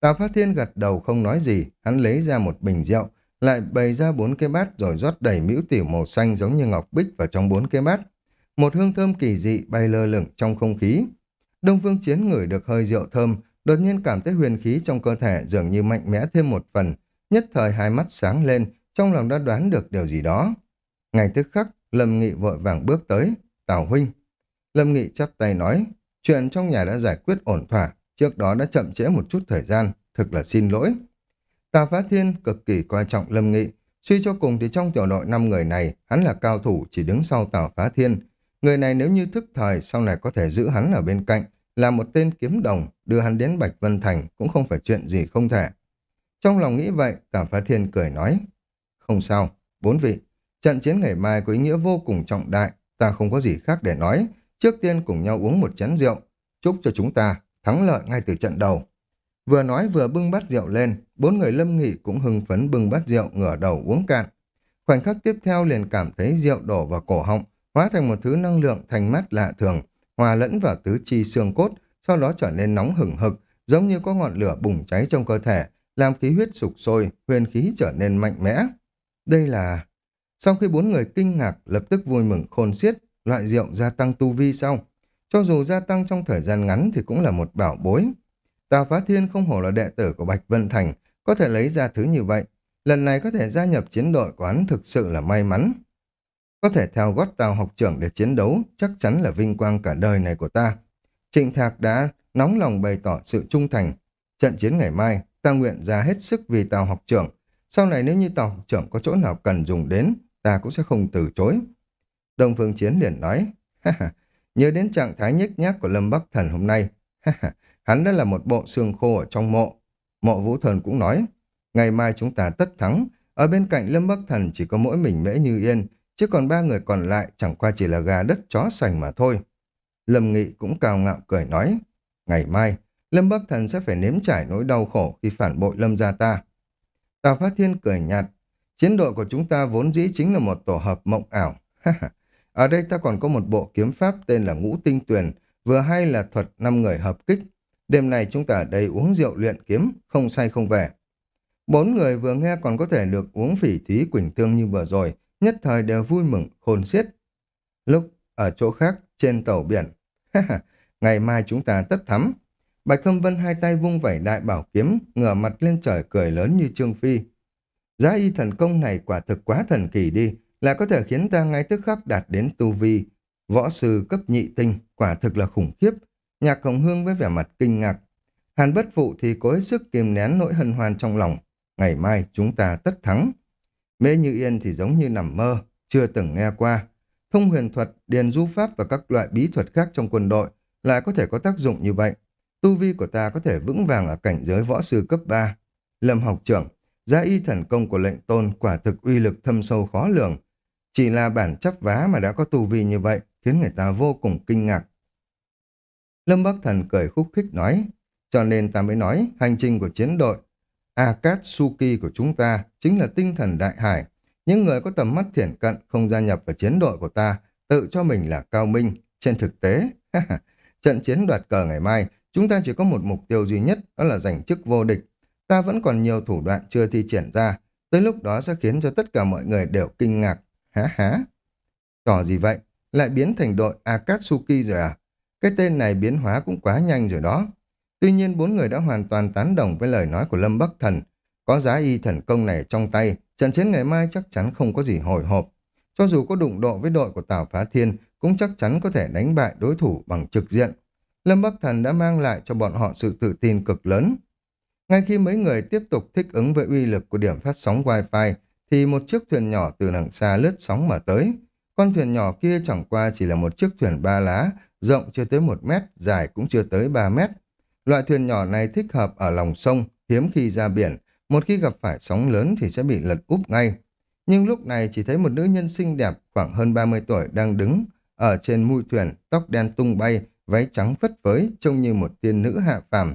Tào Phá Thiên gật đầu không nói gì, hắn lấy ra một bình rượu, lại bày ra bốn cái bát rồi rót đầy miễu tiểu màu xanh giống như ngọc bích vào trong bốn cái bát. Một hương thơm kỳ dị bay lơ lửng trong không khí. Đông Phương Chiến ngửi được hơi rượu thơm, đột nhiên cảm thấy huyền khí trong cơ thể dường như mạnh mẽ thêm một phần, nhất thời hai mắt sáng lên, trong lòng đã đoán được điều gì đó. Ngay tức khắc, Lâm Nghị vội vàng bước tới, Tào Huynh. Lâm Nghị chắp tay nói, chuyện trong nhà đã giải quyết ổn thỏa, trước đó đã chậm trễ một chút thời gian, thực là xin lỗi. Tào Phá Thiên cực kỳ coi trọng Lâm Nghị, suy cho cùng thì trong tiểu đội năm người này, hắn là cao thủ chỉ đứng sau Tào Phá Thiên. Người này nếu như thức thời sau này có thể giữ hắn ở bên cạnh, là một tên kiếm đồng, đưa hắn đến Bạch Vân Thành cũng không phải chuyện gì không thể. Trong lòng nghĩ vậy, Tả Phá Thiên cười nói, không sao, bốn vị, trận chiến ngày mai có ý nghĩa vô cùng trọng đại, ta không có gì khác để nói, trước tiên cùng nhau uống một chén rượu, chúc cho chúng ta thắng lợi ngay từ trận đầu. Vừa nói vừa bưng bát rượu lên, bốn người lâm nghị cũng hưng phấn bưng bát rượu ngửa đầu uống cạn. Khoảnh khắc tiếp theo liền cảm thấy rượu đổ vào cổ họng, hóa thành một thứ năng lượng thành mát lạ thường, hòa lẫn vào tứ chi xương cốt, sau đó trở nên nóng hừng hực, giống như có ngọn lửa bùng cháy trong cơ thể, làm khí huyết sục sôi, huyền khí trở nên mạnh mẽ. Đây là... Sau khi bốn người kinh ngạc, lập tức vui mừng khôn xiết, loại rượu gia tăng tu vi sau. Cho dù gia tăng trong thời gian ngắn thì cũng là một bảo bối. Tào Phá Thiên không hổ là đệ tử của Bạch Vân Thành, có thể lấy ra thứ như vậy. Lần này có thể gia nhập chiến đội của hắn thực sự là may mắn. Có thể theo gót tàu học trưởng để chiến đấu chắc chắn là vinh quang cả đời này của ta. Trịnh Thạc đã nóng lòng bày tỏ sự trung thành. Trận chiến ngày mai, ta nguyện ra hết sức vì tàu học trưởng. Sau này nếu như tàu học trưởng có chỗ nào cần dùng đến, ta cũng sẽ không từ chối. Đồng Phương Chiến liền nói, ha ha, nhớ đến trạng thái nhếch nhác của Lâm Bắc Thần hôm nay, ha ha, hắn đã là một bộ xương khô ở trong mộ. Mộ Vũ Thần cũng nói, ngày mai chúng ta tất thắng, ở bên cạnh Lâm Bắc Thần chỉ có mỗi mình Mễ Như Yên, chứ còn ba người còn lại chẳng qua chỉ là gà đất chó sành mà thôi. Lâm Nghị cũng cao ngạo cười nói, ngày mai, Lâm Bắc Thần sẽ phải nếm trải nỗi đau khổ khi phản bội Lâm gia ta. Tào Phát Thiên cười nhạt, chiến đội của chúng ta vốn dĩ chính là một tổ hợp mộng ảo. Ở đây ta còn có một bộ kiếm pháp tên là Ngũ Tinh Tuyền, vừa hay là thuật năm người hợp kích. Đêm nay chúng ta ở đây uống rượu luyện kiếm, không say không về. Bốn người vừa nghe còn có thể được uống phỉ thí quỳnh tương như vừa rồi, nhất thời đều vui mừng, khôn xiết. Lúc ở chỗ khác, trên tàu biển, ngày mai chúng ta tất thắm. Bạch Khâm Vân hai tay vung vẩy đại bảo kiếm, ngửa mặt lên trời cười lớn như Trương Phi. Giá y thần công này quả thực quá thần kỳ đi, là có thể khiến ta ngay tức khắc đạt đến tu vi. Võ sư cấp nhị tinh, quả thực là khủng khiếp. Nhạc Hồng Hương với vẻ mặt kinh ngạc. Hàn bất phụ thì cố hết sức kiềm nén nỗi hân hoan trong lòng. Ngày mai chúng ta tất thắng. Mễ Như Yên thì giống như nằm mơ, chưa từng nghe qua. Thông huyền thuật, điền du pháp và các loại bí thuật khác trong quân đội lại có thể có tác dụng như vậy. Tu vi của ta có thể vững vàng ở cảnh giới võ sư cấp 3. Lâm học trưởng, gia y thần công của lệnh tôn quả thực uy lực thâm sâu khó lường. Chỉ là bản chấp vá mà đã có tu vi như vậy, khiến người ta vô cùng kinh ngạc. Lâm Bắc Thần cười khúc khích nói, cho nên ta mới nói hành trình của chiến đội Akatsuki của chúng ta chính là tinh thần đại hải. Những người có tầm mắt thiển cận không gia nhập vào chiến đội của ta, tự cho mình là cao minh. Trên thực tế, trận chiến đoạt cờ ngày mai, chúng ta chỉ có một mục tiêu duy nhất, đó là giành chức vô địch. Ta vẫn còn nhiều thủ đoạn chưa thi triển ra, tới lúc đó sẽ khiến cho tất cả mọi người đều kinh ngạc. Há há. Trò gì vậy? Lại biến thành đội Akatsuki rồi à? Cái tên này biến hóa cũng quá nhanh rồi đó. Tuy nhiên bốn người đã hoàn toàn tán đồng với lời nói của Lâm Bắc Thần. Có giá y thần công này trong tay, trận chiến ngày mai chắc chắn không có gì hồi hộp. Cho dù có đụng độ với đội của Tào Phá Thiên, cũng chắc chắn có thể đánh bại đối thủ bằng trực diện. Lâm Bắc Thần đã mang lại cho bọn họ sự tự tin cực lớn. Ngay khi mấy người tiếp tục thích ứng với uy lực của điểm phát sóng Wi-Fi, thì một chiếc thuyền nhỏ từ đằng xa lướt sóng mà tới. Con thuyền nhỏ kia chẳng qua chỉ là một chiếc thuyền ba lá, rộng chưa tới một mét, dài cũng chưa tới ba mét. Loại thuyền nhỏ này thích hợp ở lòng sông, hiếm khi ra biển, một khi gặp phải sóng lớn thì sẽ bị lật úp ngay. Nhưng lúc này chỉ thấy một nữ nhân xinh đẹp khoảng hơn 30 tuổi đang đứng ở trên mui thuyền, tóc đen tung bay, váy trắng phất phới, trông như một tiên nữ hạ phàm.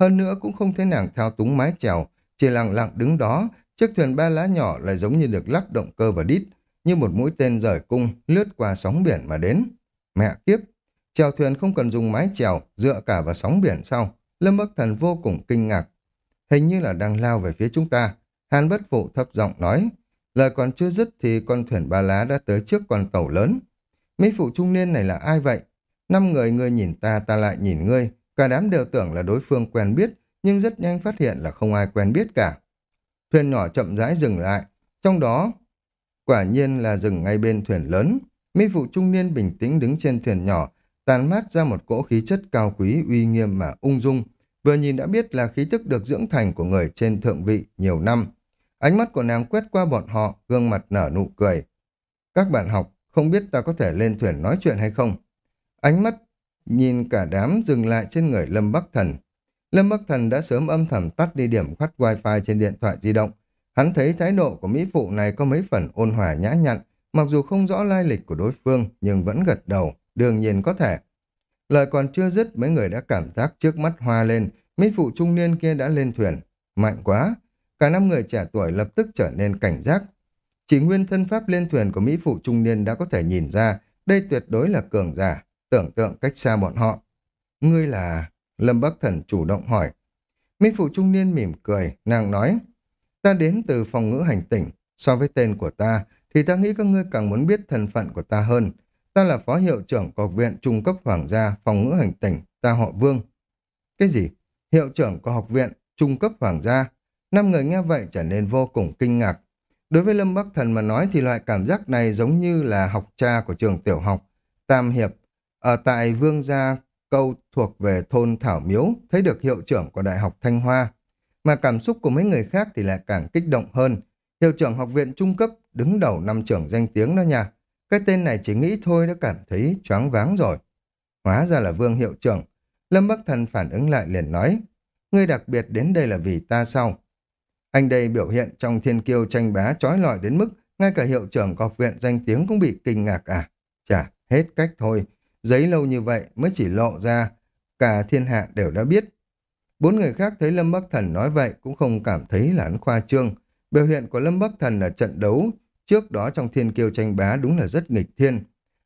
Hơn nữa cũng không thấy nàng thao túng mái chèo, chỉ lặng lặng đứng đó, chiếc thuyền ba lá nhỏ lại giống như được lắp động cơ và đít, như một mũi tên rời cung lướt qua sóng biển mà đến. Mẹ kiếp, Chèo thuyền không cần dùng mái chèo, dựa cả vào sóng biển sau. Lâm Bắc Thần vô cùng kinh ngạc. Hình như là đang lao về phía chúng ta. Hàn bất phụ thấp giọng nói. Lời còn chưa dứt thì con thuyền ba lá đã tới trước con tàu lớn. Mỹ phụ trung niên này là ai vậy? Năm người ngươi nhìn ta, ta lại nhìn ngươi. Cả đám đều tưởng là đối phương quen biết, nhưng rất nhanh phát hiện là không ai quen biết cả. Thuyền nhỏ chậm rãi dừng lại. Trong đó, quả nhiên là dừng ngay bên thuyền lớn. Mỹ phụ trung niên bình tĩnh đứng trên thuyền nhỏ, tàn mát ra một cỗ khí chất cao quý uy nghiêm mà ung dung, vừa nhìn đã biết là khí tức được dưỡng thành của người trên thượng vị nhiều năm. Ánh mắt của nàng quét qua bọn họ, gương mặt nở nụ cười. Các bạn học, không biết ta có thể lên thuyền nói chuyện hay không? Ánh mắt nhìn cả đám dừng lại trên người Lâm Bắc Thần. Lâm Bắc Thần đã sớm âm thầm tắt đi điểm khoắt wifi trên điện thoại di động. Hắn thấy thái độ của Mỹ Phụ này có mấy phần ôn hòa nhã nhặn, mặc dù không rõ lai lịch của đối phương nhưng vẫn gật đầu. Đương nhiên có thể. Lời còn chưa dứt, mấy người đã cảm giác trước mắt hoa lên, mỹ phụ trung niên kia đã lên thuyền. Mạnh quá! Cả năm người trẻ tuổi lập tức trở nên cảnh giác. Chỉ nguyên thân pháp lên thuyền của mỹ phụ trung niên đã có thể nhìn ra đây tuyệt đối là cường giả, tưởng tượng cách xa bọn họ. Ngươi là... Lâm Bắc Thần chủ động hỏi. Mỹ phụ trung niên mỉm cười, nàng nói, ta đến từ phòng ngữ hành tỉnh, so với tên của ta, thì ta nghĩ các ngươi càng muốn biết thân phận của ta hơn. Ta là phó hiệu trưởng của học viện trung cấp hoàng gia phòng ngữ hành tỉnh, ta họ Vương. Cái gì? Hiệu trưởng của học viện trung cấp hoàng gia? Năm người nghe vậy trở nên vô cùng kinh ngạc. Đối với Lâm Bắc Thần mà nói thì loại cảm giác này giống như là học cha của trường tiểu học, Tam Hiệp. Ở tại Vương Gia Câu thuộc về thôn Thảo Miếu, thấy được hiệu trưởng của Đại học Thanh Hoa. Mà cảm xúc của mấy người khác thì lại càng kích động hơn. Hiệu trưởng học viện trung cấp đứng đầu năm trưởng danh tiếng đó nha. Cái tên này chỉ nghĩ thôi đã cảm thấy choáng váng rồi. Hóa ra là vương hiệu trưởng. Lâm Bắc Thần phản ứng lại liền nói, ngươi đặc biệt đến đây là vì ta sao? Anh đây biểu hiện trong thiên kiêu tranh bá trói lọi đến mức ngay cả hiệu trưởng học viện danh tiếng cũng bị kinh ngạc à? chả hết cách thôi. Giấy lâu như vậy mới chỉ lộ ra, cả thiên hạ đều đã biết. Bốn người khác thấy Lâm Bắc Thần nói vậy cũng không cảm thấy là hắn khoa trương. Biểu hiện của Lâm Bắc Thần ở trận đấu Trước đó trong thiên kiêu tranh bá đúng là rất nghịch thiên.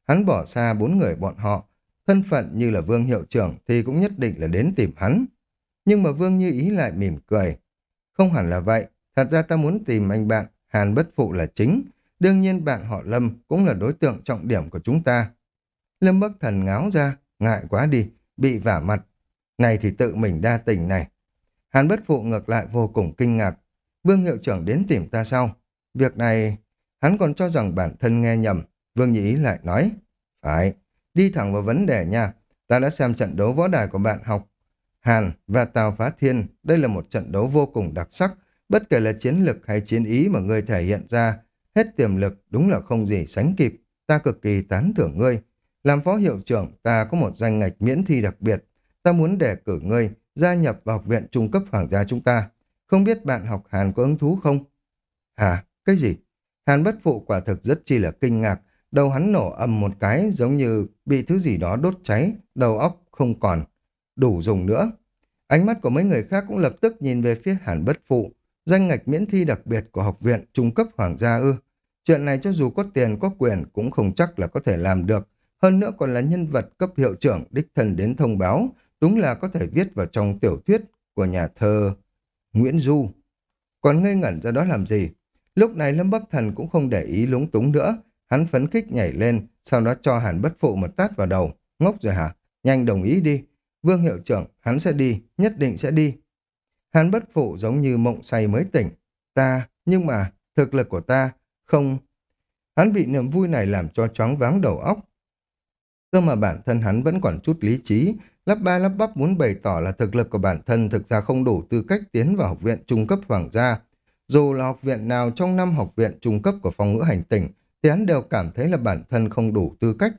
Hắn bỏ xa bốn người bọn họ, thân phận như là vương hiệu trưởng thì cũng nhất định là đến tìm hắn. Nhưng mà vương như ý lại mỉm cười. Không hẳn là vậy, Thật ra ta muốn tìm anh bạn, Hàn Bất Phụ là chính. Đương nhiên bạn họ Lâm cũng là đối tượng trọng điểm của chúng ta. Lâm Bắc Thần ngáo ra, ngại quá đi, bị vả mặt. Này thì tự mình đa tình này. Hàn Bất Phụ ngược lại vô cùng kinh ngạc. Vương hiệu trưởng đến tìm ta sau. Việc này, hắn còn cho rằng bản thân nghe nhầm. Vương Nhĩ lại nói, phải, đi thẳng vào vấn đề nha. Ta đã xem trận đấu võ đài của bạn học. Hàn và Tào Phá Thiên, đây là một trận đấu vô cùng đặc sắc. Bất kể là chiến lực hay chiến ý mà ngươi thể hiện ra, hết tiềm lực đúng là không gì sánh kịp. Ta cực kỳ tán thưởng ngươi. Làm phó hiệu trưởng, ta có một danh ngạch miễn thi đặc biệt. Ta muốn đề cử ngươi gia nhập vào học viện trung cấp hoàng gia chúng ta. Không biết bạn học Hàn có hứng thú không? Hả? Cái gì? Hàn bất phụ quả thực rất chi là kinh ngạc. Đầu hắn nổ âm một cái giống như bị thứ gì đó đốt cháy, đầu óc không còn. Đủ dùng nữa. Ánh mắt của mấy người khác cũng lập tức nhìn về phía Hàn bất phụ. Danh ngạch miễn thi đặc biệt của học viện trung cấp hoàng gia ư. Chuyện này cho dù có tiền có quyền cũng không chắc là có thể làm được. Hơn nữa còn là nhân vật cấp hiệu trưởng đích thân đến thông báo, đúng là có thể viết vào trong tiểu thuyết của nhà thơ Nguyễn Du. Còn ngây ngẩn ra đó làm gì? Lúc này Lâm Bắc Thần cũng không để ý lúng túng nữa, hắn phấn khích nhảy lên, sau đó cho Hàn Bất Phụ một tát vào đầu. Ngốc rồi hả? Nhanh đồng ý đi. Vương hiệu trưởng, hắn sẽ đi, nhất định sẽ đi. Hàn Bất Phụ giống như mộng say mới tỉnh. Ta, nhưng mà, thực lực của ta, không... Hắn bị niềm vui này làm cho choáng váng đầu óc. Cơ mà bản thân hắn vẫn còn chút lý trí, lắp ba lắp bắp muốn bày tỏ là thực lực của bản thân thực ra không đủ tư cách tiến vào học viện trung cấp hoàng gia. Dù là học viện nào trong năm học viện trung cấp của phòng ngữ hành tỉnh, thì hắn đều cảm thấy là bản thân không đủ tư cách.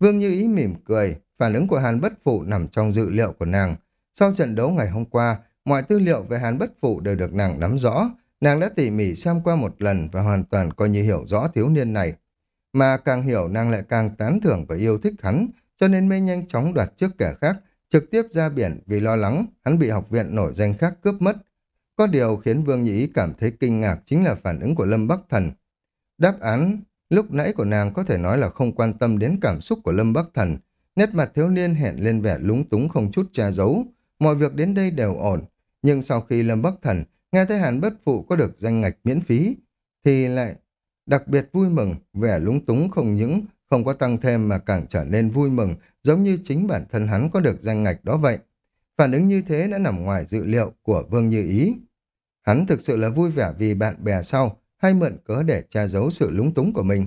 Vương Như Ý mỉm cười, phản ứng của Hàn Bất Phụ nằm trong dự liệu của nàng. Sau trận đấu ngày hôm qua, mọi tư liệu về Hàn Bất Phụ đều được nàng nắm rõ, nàng đã tỉ mỉ xem qua một lần và hoàn toàn coi như hiểu rõ thiếu niên này. Mà càng hiểu nàng lại càng tán thưởng và yêu thích hắn, cho nên mới nhanh chóng đoạt trước kẻ khác, trực tiếp ra biển vì lo lắng hắn bị học viện nổi danh khác cướp mất. Có điều khiến Vương Nhĩ cảm thấy kinh ngạc chính là phản ứng của Lâm Bắc Thần. Đáp án lúc nãy của nàng có thể nói là không quan tâm đến cảm xúc của Lâm Bắc Thần. Nét mặt thiếu niên hẹn lên vẻ lúng túng không chút che giấu. Mọi việc đến đây đều ổn. Nhưng sau khi Lâm Bắc Thần nghe thấy Hàn Bất Phụ có được danh ngạch miễn phí, thì lại đặc biệt vui mừng, vẻ lúng túng không những không có tăng thêm mà càng trở nên vui mừng, giống như chính bản thân hắn có được danh ngạch đó vậy. Phản ứng như thế đã nằm ngoài dự liệu của Vương Như Ý. Hắn thực sự là vui vẻ vì bạn bè sau, hay mượn cớ để che giấu sự lúng túng của mình.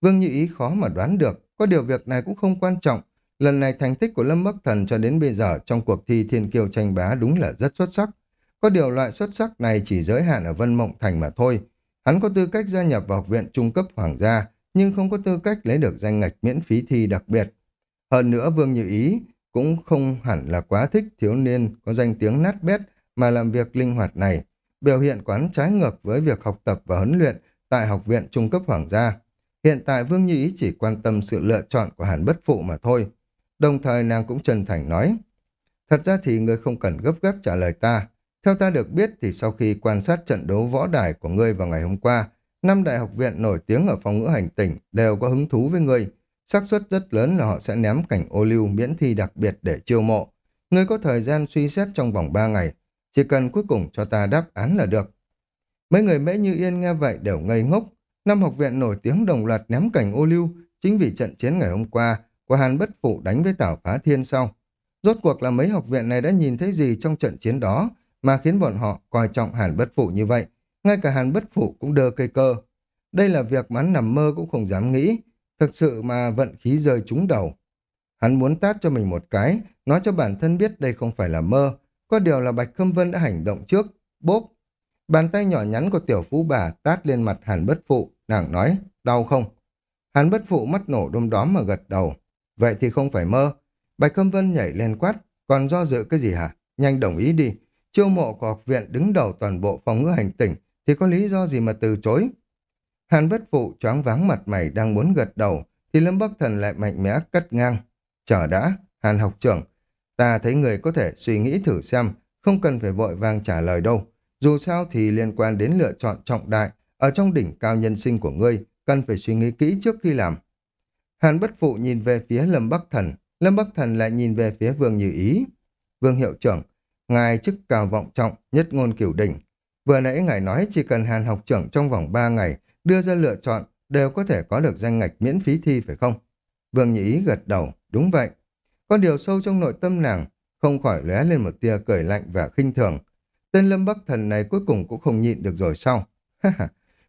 Vương Như Ý khó mà đoán được, có điều việc này cũng không quan trọng. Lần này thành tích của Lâm Bắc Thần cho đến bây giờ trong cuộc thi Thiên Kiêu tranh bá đúng là rất xuất sắc. Có điều loại xuất sắc này chỉ giới hạn ở Vân Mộng Thành mà thôi. Hắn có tư cách gia nhập vào học viện trung cấp hoàng gia, nhưng không có tư cách lấy được danh ngạch miễn phí thi đặc biệt. Hơn nữa Vương Như Ý cũng không hẳn là quá thích thiếu niên có danh tiếng nát bét mà làm việc linh hoạt này, biểu hiện quán trái ngược với việc học tập và huấn luyện tại Học viện Trung cấp Hoàng gia. Hiện tại Vương Như Ý chỉ quan tâm sự lựa chọn của Hàn Bất Phụ mà thôi. Đồng thời nàng cũng chân thành nói, thật ra thì ngươi không cần gấp gáp trả lời ta. Theo ta được biết thì sau khi quan sát trận đấu võ đài của ngươi vào ngày hôm qua, năm đại học viện nổi tiếng ở phòng ngữ hành tỉnh đều có hứng thú với ngươi xác suất rất lớn là họ sẽ ném cảnh ô lưu miễn thi đặc biệt để chiêu mộ. Ngươi có thời gian suy xét trong vòng 3 ngày, chỉ cần cuối cùng cho ta đáp án là được. Mấy người mễ như yên nghe vậy đều ngây ngốc. Năm học viện nổi tiếng đồng loạt ném cảnh ô lưu chính vì trận chiến ngày hôm qua của Hàn Bất Phụ đánh với Tảo Phá Thiên sau. Rốt cuộc là mấy học viện này đã nhìn thấy gì trong trận chiến đó mà khiến bọn họ coi trọng Hàn Bất Phụ như vậy ngay cả hàn bất phụ cũng đơ cây cơ. Đây là việc mà hắn nằm mơ cũng không dám nghĩ, thực sự mà vận khí rơi trúng đầu. Hắn muốn tát cho mình một cái, nói cho bản thân biết đây không phải là mơ, có điều là Bạch Khâm Vân đã hành động trước, bốp. Bàn tay nhỏ nhắn của tiểu phú bà tát lên mặt hàn bất phụ, nàng nói, đau không? Hàn bất phụ mắt nổ đom đóm mà gật đầu. Vậy thì không phải mơ. Bạch Khâm Vân nhảy lên quát, còn do dự cái gì hả? Nhanh đồng ý đi. Chiêu mộ của học viện đứng đầu toàn bộ phòng ngữ hành tỉnh thì có lý do gì mà từ chối. Hàn bất phụ choáng váng mặt mày đang muốn gật đầu, thì Lâm Bắc Thần lại mạnh mẽ cắt ngang. Chờ đã, Hàn học trưởng, ta thấy người có thể suy nghĩ thử xem, không cần phải vội vàng trả lời đâu. Dù sao thì liên quan đến lựa chọn trọng đại, ở trong đỉnh cao nhân sinh của ngươi, cần phải suy nghĩ kỹ trước khi làm. Hàn bất phụ nhìn về phía Lâm Bắc Thần, Lâm Bắc Thần lại nhìn về phía Vương Như Ý. Vương hiệu trưởng, ngài chức cao vọng trọng, nhất ngôn kiểu đỉnh, Vừa nãy ngài nói chỉ cần Hàn học trưởng trong vòng 3 ngày đưa ra lựa chọn đều có thể có được danh ngạch miễn phí thi phải không? Vương Nhĩ Ý gật đầu, đúng vậy. Có điều sâu trong nội tâm nàng, không khỏi lóe lên một tia cười lạnh và khinh thường. Tên Lâm Bắc Thần này cuối cùng cũng không nhịn được rồi sao?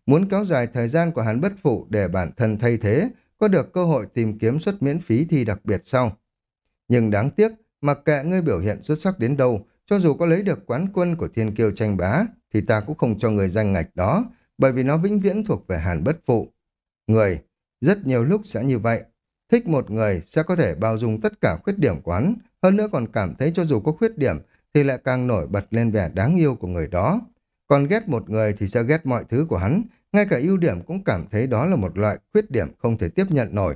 Muốn kéo dài thời gian của hắn bất phụ để bản thân thay thế, có được cơ hội tìm kiếm suất miễn phí thi đặc biệt sau. Nhưng đáng tiếc, mặc kệ ngươi biểu hiện xuất sắc đến đâu, cho dù có lấy được quán quân của thiên kiêu tranh bá, thì ta cũng không cho người danh ngạch đó, bởi vì nó vĩnh viễn thuộc về hàn bất phụ. Người, rất nhiều lúc sẽ như vậy. Thích một người sẽ có thể bao dung tất cả khuyết điểm quán, hơn nữa còn cảm thấy cho dù có khuyết điểm thì lại càng nổi bật lên vẻ đáng yêu của người đó. Còn ghét một người thì sẽ ghét mọi thứ của hắn, ngay cả ưu điểm cũng cảm thấy đó là một loại khuyết điểm không thể tiếp nhận nổi.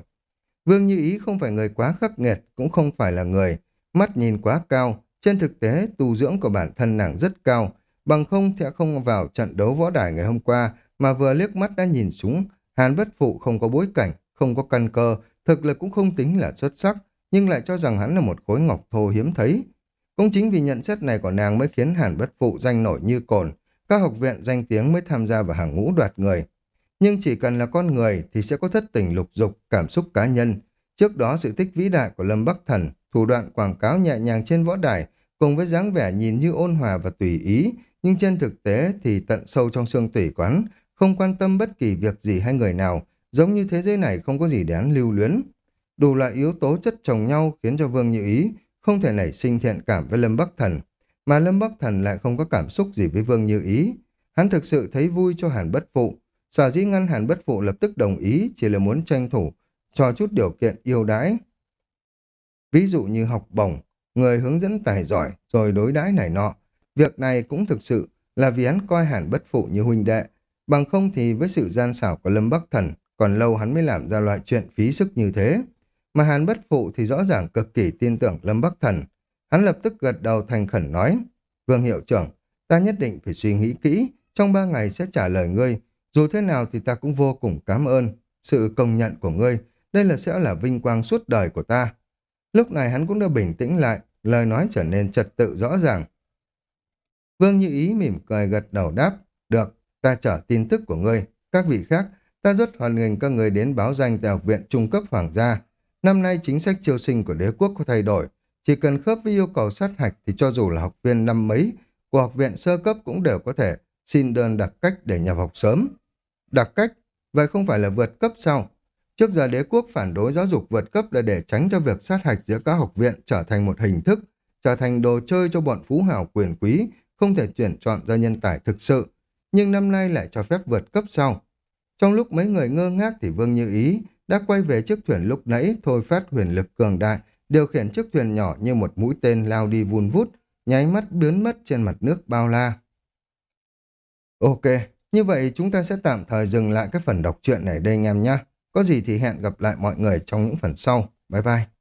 Vương Như Ý không phải người quá khắc nghiệt, cũng không phải là người, mắt nhìn quá cao, trên thực tế tu dưỡng của bản thân nàng rất cao, bằng không sẽ không vào trận đấu võ đài ngày hôm qua mà vừa liếc mắt đã nhìn xuống, Hàn Bất Phụ không có bối cảnh, không có căn cơ, thực lực cũng không tính là xuất sắc, nhưng lại cho rằng hắn là một khối ngọc thô hiếm thấy. Cũng chính vì nhận xét này của nàng mới khiến Hàn Bất Phụ danh nổi như cồn, các học viện danh tiếng mới tham gia vào hàng ngũ đoạt người. Nhưng chỉ cần là con người thì sẽ có thất tình lục dục, cảm xúc cá nhân. Trước đó sự tích vĩ đại của Lâm Bắc Thần, thủ đoạn quảng cáo nhẹ nhàng trên võ đài, cùng với dáng vẻ nhìn như ôn hòa và tùy ý, nhưng trên thực tế thì tận sâu trong xương tủy quán, không quan tâm bất kỳ việc gì hay người nào, giống như thế giới này không có gì đáng lưu luyến. Đủ loại yếu tố chất chồng nhau khiến cho Vương Như Ý không thể nảy sinh thiện cảm với Lâm Bắc Thần, mà Lâm Bắc Thần lại không có cảm xúc gì với Vương Như Ý. Hắn thực sự thấy vui cho Hàn Bất Phụ, sở dĩ ngăn Hàn Bất Phụ lập tức đồng ý chỉ là muốn tranh thủ, cho chút điều kiện yêu đãi. Ví dụ như học bổng, người hướng dẫn tài giỏi, rồi đối đãi này nọ. Việc này cũng thực sự là vì hắn coi Hàn Bất Phụ như huynh đệ, bằng không thì với sự gian xảo của Lâm Bắc Thần, còn lâu hắn mới làm ra loại chuyện phí sức như thế. Mà Hàn Bất Phụ thì rõ ràng cực kỳ tin tưởng Lâm Bắc Thần, Hắn lập tức gật đầu thành khẩn nói, Vương hiệu trưởng, ta nhất định phải suy nghĩ kỹ, trong ba ngày sẽ trả lời ngươi, dù thế nào thì ta cũng vô cùng cảm ơn sự công nhận của ngươi, đây là sẽ là vinh quang suốt đời của ta. Lúc này hắn cũng đã bình tĩnh lại, lời nói trở nên trật tự rõ ràng. Vương Như Ý mỉm cười gật đầu đáp, được, ta chờ tin tức của ngươi, các vị khác, ta rất hoan nghênh các người đến báo danh tại học viện trung cấp hoàng gia. Năm nay chính sách chiêu sinh của đế quốc có thay đổi, chỉ cần khớp với yêu cầu sát hạch thì cho dù là học viên năm mấy của học viện sơ cấp cũng đều có thể xin đơn đặc cách để nhập học sớm. Đặc cách? Vậy không phải là vượt cấp sao? Trước giờ đế quốc phản đối giáo dục vượt cấp là để tránh cho việc sát hạch giữa các học viện trở thành một hình thức, trở thành đồ chơi cho bọn phú hào quyền quý, không thể tuyển chọn ra nhân tài thực sự. Nhưng năm nay lại cho phép vượt cấp sau. Trong lúc mấy người ngơ ngác thì Vương Như Ý đã quay về chiếc thuyền lúc nãy thôi phát huyền lực cường đại, điều khiển chiếc thuyền nhỏ như một mũi tên lao đi vun vút, nháy mắt biến mất trên mặt nước bao la. Ok, như vậy chúng ta sẽ tạm thời dừng lại cái phần đọc truyện này đây anh em nhé. Có gì thì hẹn gặp lại mọi người trong những phần sau. Bye bye.